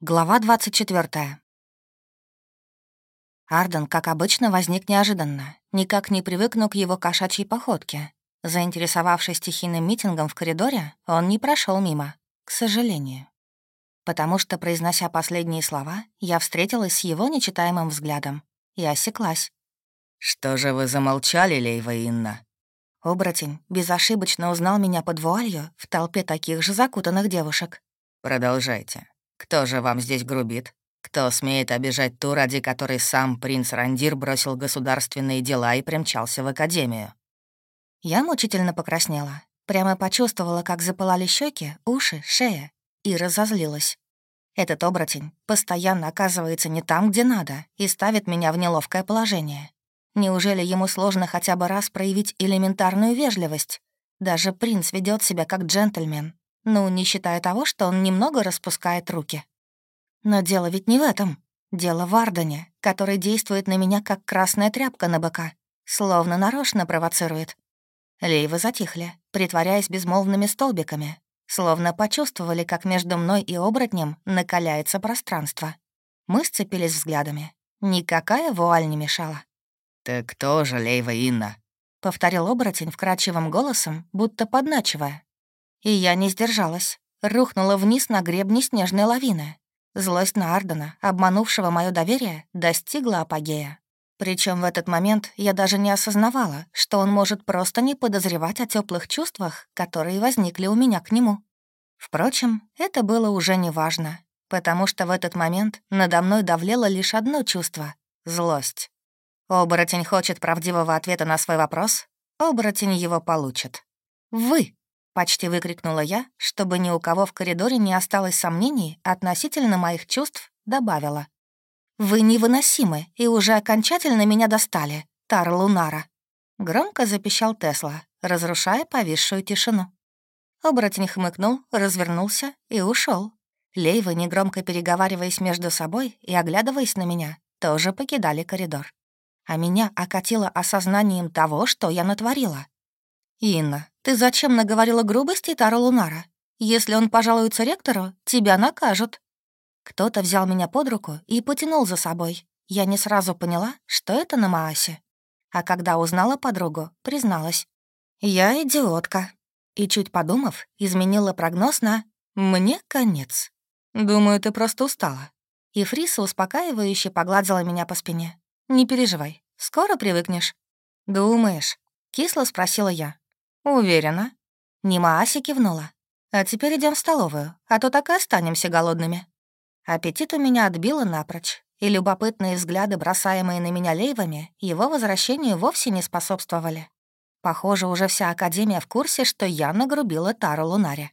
Глава 24. Арден, как обычно, возник неожиданно. Никак не привыкну к его кошачьей походке. Заинтересовавшись стихийным митингом в коридоре, он не прошел мимо, к сожалению. Потому что, произнося последние слова, я встретилась с его нечитаемым взглядом и осеклась. «Что же вы замолчали, Лейва Инна?» Оборотень безошибочно узнал меня под вуалью в толпе таких же закутанных девушек. «Продолжайте. Кто же вам здесь грубит? Кто смеет обижать ту, ради которой сам принц Рандир бросил государственные дела и примчался в академию? Я мучительно покраснела. Прямо почувствовала, как запылали щеки, уши, шея, и разозлилась. Этот оборотень постоянно оказывается не там, где надо, и ставит меня в неловкое положение. Неужели ему сложно хотя бы раз проявить элементарную вежливость? Даже принц ведет себя как джентльмен, ну, не считая того, что он немного распускает руки. Но дело ведь не в этом. Дело в Ардане, который действует на меня, как красная тряпка на бока, словно нарочно провоцирует. Лейвы затихли, притворяясь безмолвными столбиками, словно почувствовали, как между мной и оборотнем накаляется пространство. Мы сцепились взглядами. Никакая вуаль не мешала. «Ты кто же, Лейва Инна?» — повторил оборотень вкрадчивым голосом, будто подначивая. И я не сдержалась. Рухнула вниз на гребне снежной лавины. Злость на Ардена, обманувшего мое доверие, достигла апогея. Причем в этот момент я даже не осознавала, что он может просто не подозревать о теплых чувствах, которые возникли у меня к нему. Впрочем, это было уже не важно, потому что в этот момент надо мной давлело лишь одно чувство — злость. Оборотень хочет правдивого ответа на свой вопрос, оборотень его получит. Вы Почти выкрикнула я, чтобы ни у кого в коридоре не осталось сомнений относительно моих чувств, добавила. «Вы невыносимы и уже окончательно меня достали, Тар Лунара». Громко запищал Тесла, разрушая повисшую тишину. Оборотень хмыкнул, развернулся и ушел. Лейвы, негромко переговариваясь между собой и оглядываясь на меня, тоже покидали коридор. А меня окатило осознанием того, что я натворила. «Инна, ты зачем наговорила грубости Тару Лунара? Если он пожалуется ректору, тебя накажут». Кто-то взял меня под руку и потянул за собой. Я не сразу поняла, что это на Маасе. А когда узнала подругу, призналась. «Я идиотка». И, чуть подумав, изменила прогноз на «мне конец». «Думаю, ты просто устала». И Фриса успокаивающе погладила меня по спине. «Не переживай, скоро привыкнешь». «Думаешь?» — кисло спросила я. «Уверена». Нима Аси кивнула. «А теперь идем в столовую, а то так и останемся голодными». Аппетит у меня отбило напрочь, и любопытные взгляды, бросаемые на меня лейвами, его возвращению вовсе не способствовали. Похоже, уже вся Академия в курсе, что я нагрубила Тару Лунаре.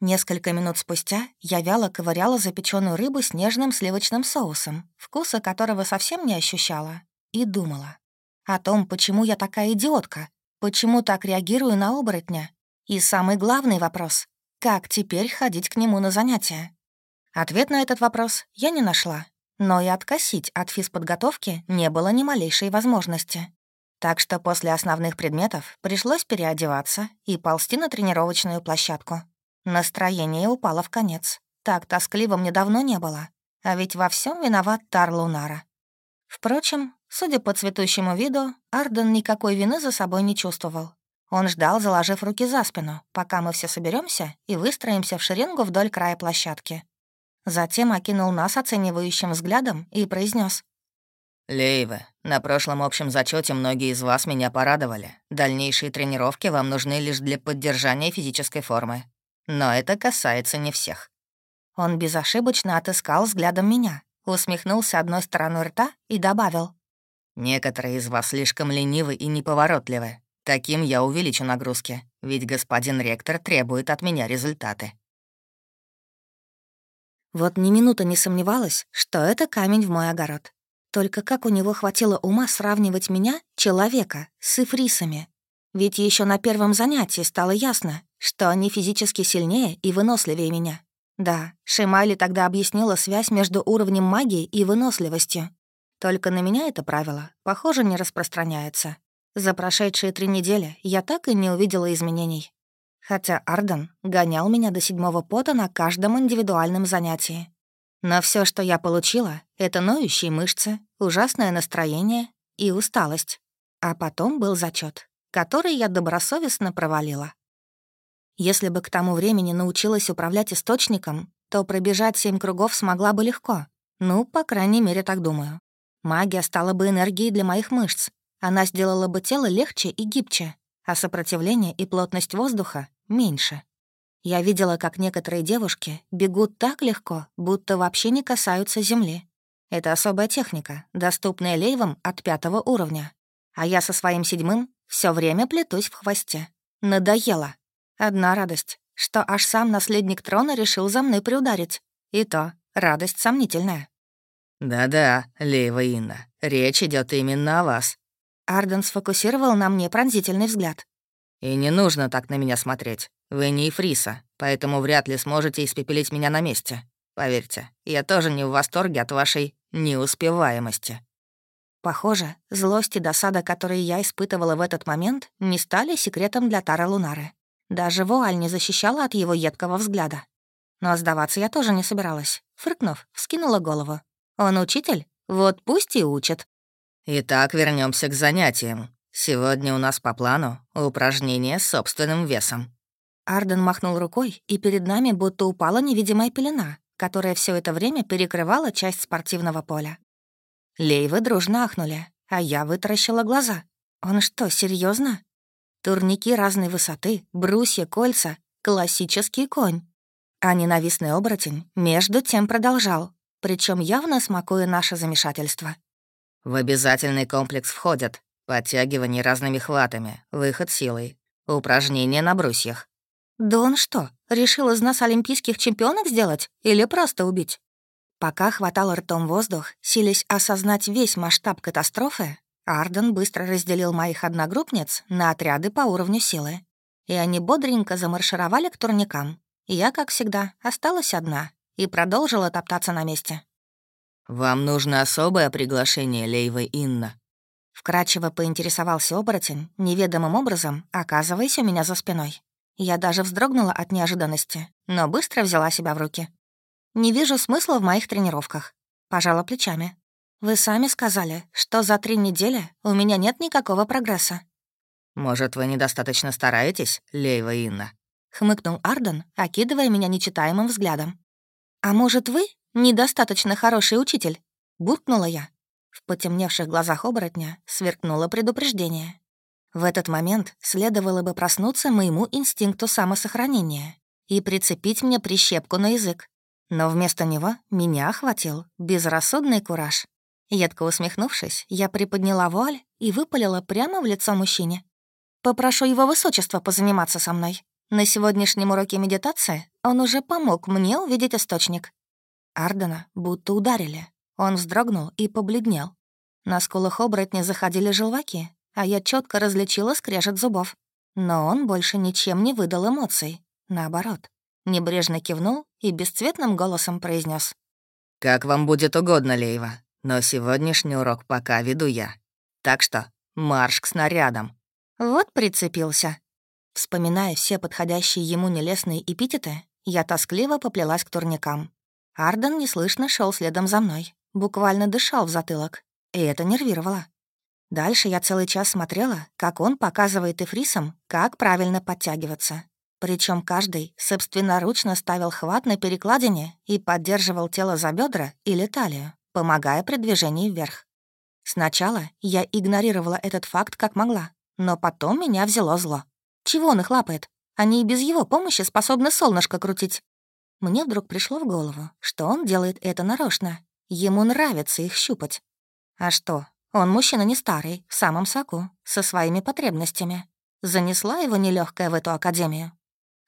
Несколько минут спустя я вяло ковыряла запеченную рыбу с нежным сливочным соусом, вкуса которого совсем не ощущала, и думала о том, почему я такая идиотка, Почему так реагирую на оборотня? И самый главный вопрос — как теперь ходить к нему на занятия? Ответ на этот вопрос я не нашла, но и откосить от физподготовки не было ни малейшей возможности. Так что после основных предметов пришлось переодеваться и ползти на тренировочную площадку. Настроение упало в конец. Так тоскливо мне давно не было. А ведь во всем виноват Тар Лунара. Впрочем, Судя по цветущему виду, Арден никакой вины за собой не чувствовал. Он ждал, заложив руки за спину, пока мы все соберемся и выстроимся в шеренгу вдоль края площадки. Затем окинул нас оценивающим взглядом и произнес: «Лейве, на прошлом общем зачете многие из вас меня порадовали. Дальнейшие тренировки вам нужны лишь для поддержания физической формы. Но это касается не всех». Он безошибочно отыскал взглядом меня, усмехнулся одной стороной рта и добавил. Некоторые из вас слишком ленивы и неповоротливы. Таким я увеличу нагрузки, ведь господин ректор требует от меня результаты. Вот ни минуты не сомневалась, что это камень в мой огород. Только как у него хватило ума сравнивать меня, человека, с эфрисами? Ведь еще на первом занятии стало ясно, что они физически сильнее и выносливее меня. Да, Шимайли тогда объяснила связь между уровнем магии и выносливостью. Только на меня это правило, похоже, не распространяется. За прошедшие три недели я так и не увидела изменений. Хотя Арден гонял меня до седьмого пота на каждом индивидуальном занятии. Но все, что я получила, — это ноющие мышцы, ужасное настроение и усталость. А потом был зачет, который я добросовестно провалила. Если бы к тому времени научилась управлять источником, то пробежать семь кругов смогла бы легко. Ну, по крайней мере, так думаю. Магия стала бы энергией для моих мышц. Она сделала бы тело легче и гибче, а сопротивление и плотность воздуха — меньше. Я видела, как некоторые девушки бегут так легко, будто вообще не касаются земли. Это особая техника, доступная лейвам от пятого уровня. А я со своим седьмым все время плетусь в хвосте. Надоело. Одна радость, что аж сам наследник трона решил за мной приударить. И то радость сомнительная. «Да-да, Лейва Инна, речь идет именно о вас». Арден сфокусировал на мне пронзительный взгляд. «И не нужно так на меня смотреть. Вы не Ифриса, поэтому вряд ли сможете испепелить меня на месте. Поверьте, я тоже не в восторге от вашей неуспеваемости». Похоже, злость и досада, которые я испытывала в этот момент, не стали секретом для Тара Лунары. Даже вуаль не защищала от его едкого взгляда. Но сдаваться я тоже не собиралась. Фыркнув, вскинула голову. «Он учитель? Вот пусть и учит». «Итак, вернемся к занятиям. Сегодня у нас по плану упражнение с собственным весом». Арден махнул рукой, и перед нами будто упала невидимая пелена, которая все это время перекрывала часть спортивного поля. Лейвы дружно ахнули, а я вытаращила глаза. Он что, серьезно? Турники разной высоты, брусья, кольца, классический конь. А ненавистный оборотень между тем продолжал, причем явно смакуя наше замешательство. В обязательный комплекс входят подтягивание разными хватами, выход силой, упражнения на брусьях, «Да он что, решил из нас олимпийских чемпионок сделать или просто убить?» Пока хватал ртом воздух, силясь осознать весь масштаб катастрофы, Арден быстро разделил моих одногруппниц на отряды по уровню силы. И они бодренько замаршировали к турникам. Я, как всегда, осталась одна и продолжила топтаться на месте. «Вам нужно особое приглашение, Лейва Инна?» Вкратчиво поинтересовался оборотень, неведомым образом оказываясь у меня за спиной. Я даже вздрогнула от неожиданности, но быстро взяла себя в руки. «Не вижу смысла в моих тренировках», — пожала плечами. «Вы сами сказали, что за три недели у меня нет никакого прогресса». «Может, вы недостаточно стараетесь, Лейва Инна?» — хмыкнул Арден, окидывая меня нечитаемым взглядом. «А может, вы недостаточно хороший учитель?» — буркнула я. В потемневших глазах оборотня сверкнуло предупреждение. В этот момент следовало бы проснуться моему инстинкту самосохранения и прицепить мне прищепку на язык. Но вместо него меня охватил безрассудный кураж. Едко усмехнувшись, я приподняла вуаль и выпалила прямо в лицо мужчине. «Попрошу его высочества позаниматься со мной. На сегодняшнем уроке медитации он уже помог мне увидеть источник». Ардена будто ударили. Он вздрогнул и побледнел. На скулах оборотня заходили желваки, а я четко различила скрежет зубов. Но он больше ничем не выдал эмоций. Наоборот, небрежно кивнул и бесцветным голосом произнес: «Как вам будет угодно, Лейва, но сегодняшний урок пока веду я. Так что марш к снарядам». Вот прицепился. Вспоминая все подходящие ему нелестные эпитеты, я тоскливо поплелась к турникам. Арден неслышно шел следом за мной, буквально дышал в затылок, и это нервировало. Дальше я целый час смотрела, как он показывает эфрисам, как правильно подтягиваться. Причем каждый собственноручно ставил хват на перекладине и поддерживал тело за бедра или талию, помогая при движении вверх. Сначала я игнорировала этот факт как могла, но потом меня взяло зло. Чего он их лапает? Они и без его помощи способны солнышко крутить. Мне вдруг пришло в голову, что он делает это нарочно. Ему нравится их щупать. А что, он мужчина не старый, в самом соку, со своими потребностями. Занесла его нелегкая в эту академию.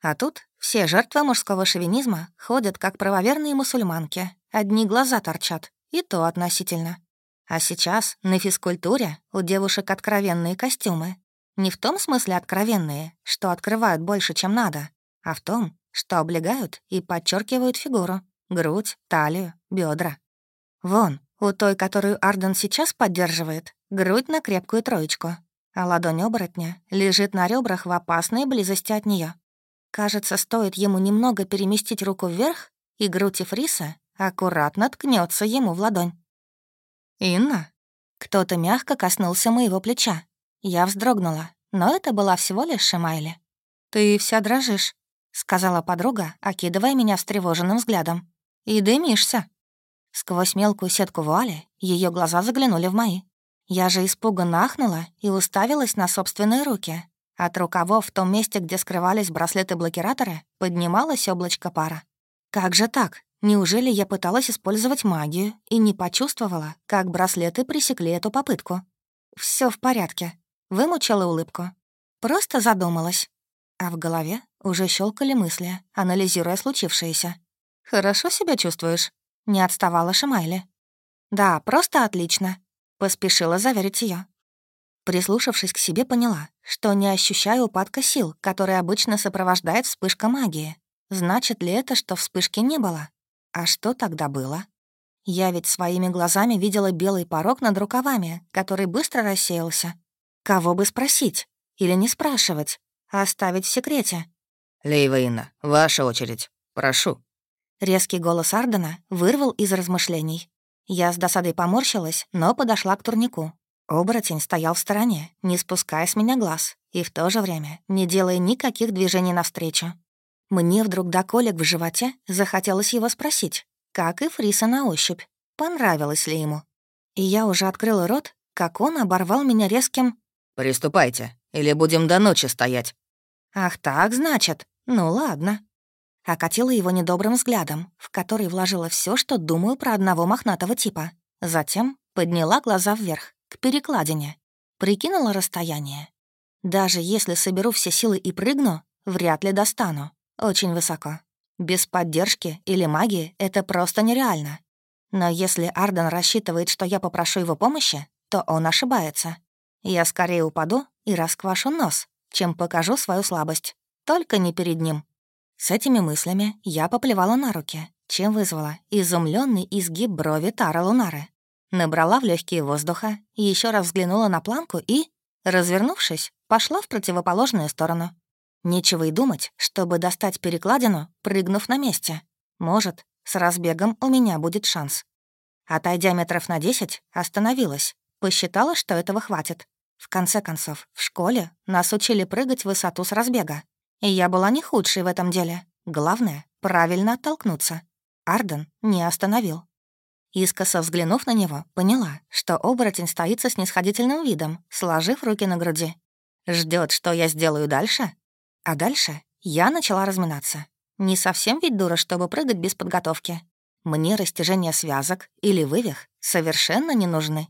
А тут все жертвы мужского шовинизма ходят как правоверные мусульманки. Одни глаза торчат, и то относительно. А сейчас на физкультуре у девушек откровенные костюмы. Не в том смысле откровенные, что открывают больше, чем надо, а в том, что облегают и подчеркивают фигуру, грудь, талию, бедра. Вон, у той, которую Арден сейчас поддерживает, грудь на крепкую троечку, а ладонь оборотня лежит на ребрах в опасной близости от нее. Кажется, стоит ему немного переместить руку вверх, и грудь Эфриса аккуратно ткнется ему в ладонь. «Инна?» Кто-то мягко коснулся моего плеча. Я вздрогнула, но это была всего лишь Шимайли. «Ты вся дрожишь», — сказала подруга, окидывая меня встревоженным взглядом. «И дымишься». Сквозь мелкую сетку вуали ее глаза заглянули в мои. Я же испуганно ахнула и уставилась на собственные руки. От рукавов в том месте, где скрывались браслеты-блокираторы, поднималось облачко пара. Как же так? Неужели я пыталась использовать магию и не почувствовала, как браслеты пресекли эту попытку? Все в порядке. Вымучила улыбку. Просто задумалась. А в голове уже щелкали мысли, анализируя случившееся. «Хорошо себя чувствуешь?» — не отставала Шамайли. «Да, просто отлично», — поспешила заверить ее. Прислушавшись к себе, поняла, что не ощущаю упадка сил, который обычно сопровождает вспышка магии. Значит ли это, что вспышки не было? А что тогда было? Я ведь своими глазами видела белый порог над рукавами, который быстро рассеялся. Кого бы спросить? Или не спрашивать? А оставить в секрете? «Лейва Инна, ваша очередь. Прошу». Резкий голос Ардена вырвал из размышлений. Я с досадой поморщилась, но подошла к турнику. Оборотень стоял в стороне, не спуская с меня глаз, и в то же время не делая никаких движений навстречу. Мне вдруг до колик в животе захотелось его спросить, как и Фриса на ощупь, понравилось ли ему. И я уже открыла рот, как он оборвал меня резким «Приступайте, или будем до ночи стоять». «Ах так, значит? Ну ладно». Окатила его недобрым взглядом, в который вложила все, что думаю про одного мохнатого типа. Затем подняла глаза вверх, к перекладине. Прикинула расстояние. Даже если соберу все силы и прыгну, вряд ли достану. Очень высоко. Без поддержки или магии это просто нереально. Но если Арден рассчитывает, что я попрошу его помощи, то он ошибается. Я скорее упаду и расквашу нос, чем покажу свою слабость. Только не перед ним. С этими мыслями я поплевала на руки, чем вызвала изумленный изгиб брови Тара Лунары. Набрала в легкие воздуха, еще раз взглянула на планку и, развернувшись, пошла в противоположную сторону. Нечего и думать, чтобы достать перекладину, прыгнув на месте. Может, с разбегом у меня будет шанс. Отойдя метров на десять, остановилась. Посчитала, что этого хватит. В конце концов, в школе нас учили прыгать в высоту с разбега. И я была не худшей в этом деле. Главное — правильно оттолкнуться. Арден не остановил. Искоса взглянув на него, поняла, что оборотень стоит со снисходительным видом, сложив руки на груди. Ждет, что я сделаю дальше? А дальше я начала разминаться. Не совсем ведь дура, чтобы прыгать без подготовки. Мне растяжение связок или вывих совершенно не нужны.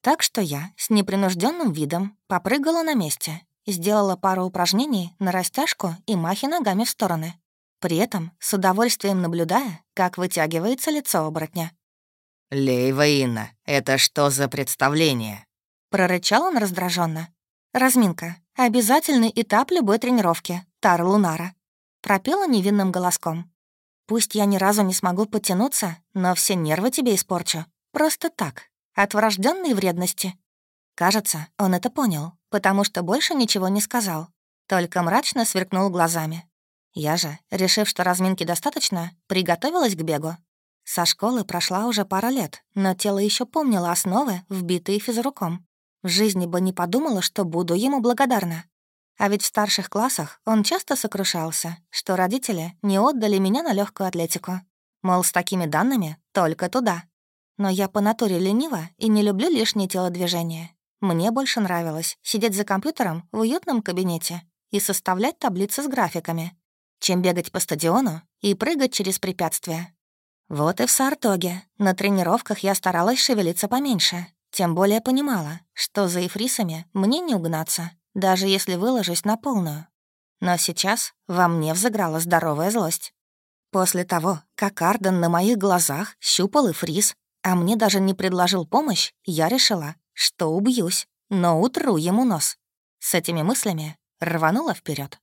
Так что я с непринужденным видом попрыгала на месте, сделала пару упражнений на растяжку и махи ногами в стороны. При этом с удовольствием наблюдая, как вытягивается лицо оборотня. «Лейва Инна, это что за представление?» Прорычал он раздраженно. «Разминка. Обязательный этап любой тренировки. Тара Лунара». Пропела невинным голоском. «Пусть я ни разу не смогу подтянуться, но все нервы тебе испорчу. Просто так. От врожденной вредности». Кажется, он это понял, потому что больше ничего не сказал. Только мрачно сверкнул глазами. Я же, решив, что разминки достаточно, приготовилась к бегу. Со школы прошла уже пара лет, но тело еще помнило основы, вбитые физруком. В жизни бы не подумала, что буду ему благодарна. А ведь в старших классах он часто сокрушался, что родители не отдали меня на легкую атлетику. Мол, с такими данными только туда. Но я по натуре ленива и не люблю лишние телодвижения. Мне больше нравилось сидеть за компьютером в уютном кабинете и составлять таблицы с графиками, чем бегать по стадиону и прыгать через препятствия. Вот и в Сартоге. На тренировках я старалась шевелиться поменьше, тем более понимала, что за эфрисами мне не угнаться, даже если выложусь на полную. Но сейчас во мне взыграла здоровая злость. После того, как Арден на моих глазах щупал эфрис, а мне даже не предложил помощь, я решила, что убьюсь, но утру ему нос. С этими мыслями рванула вперед.